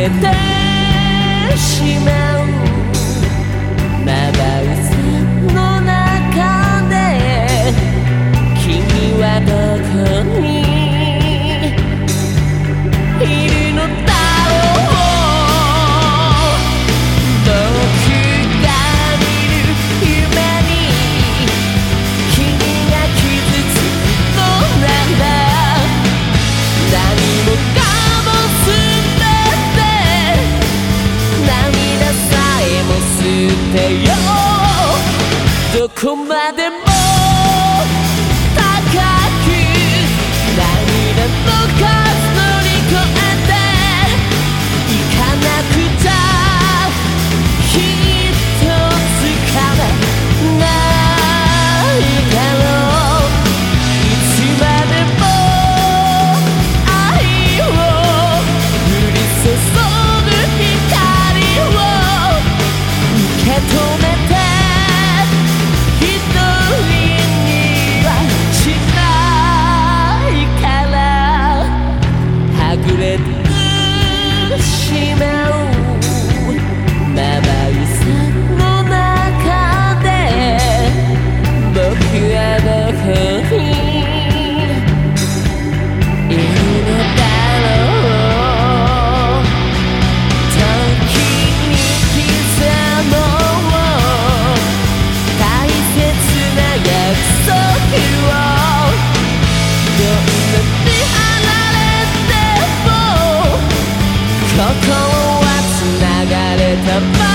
げてしまう。 그만해. goodbye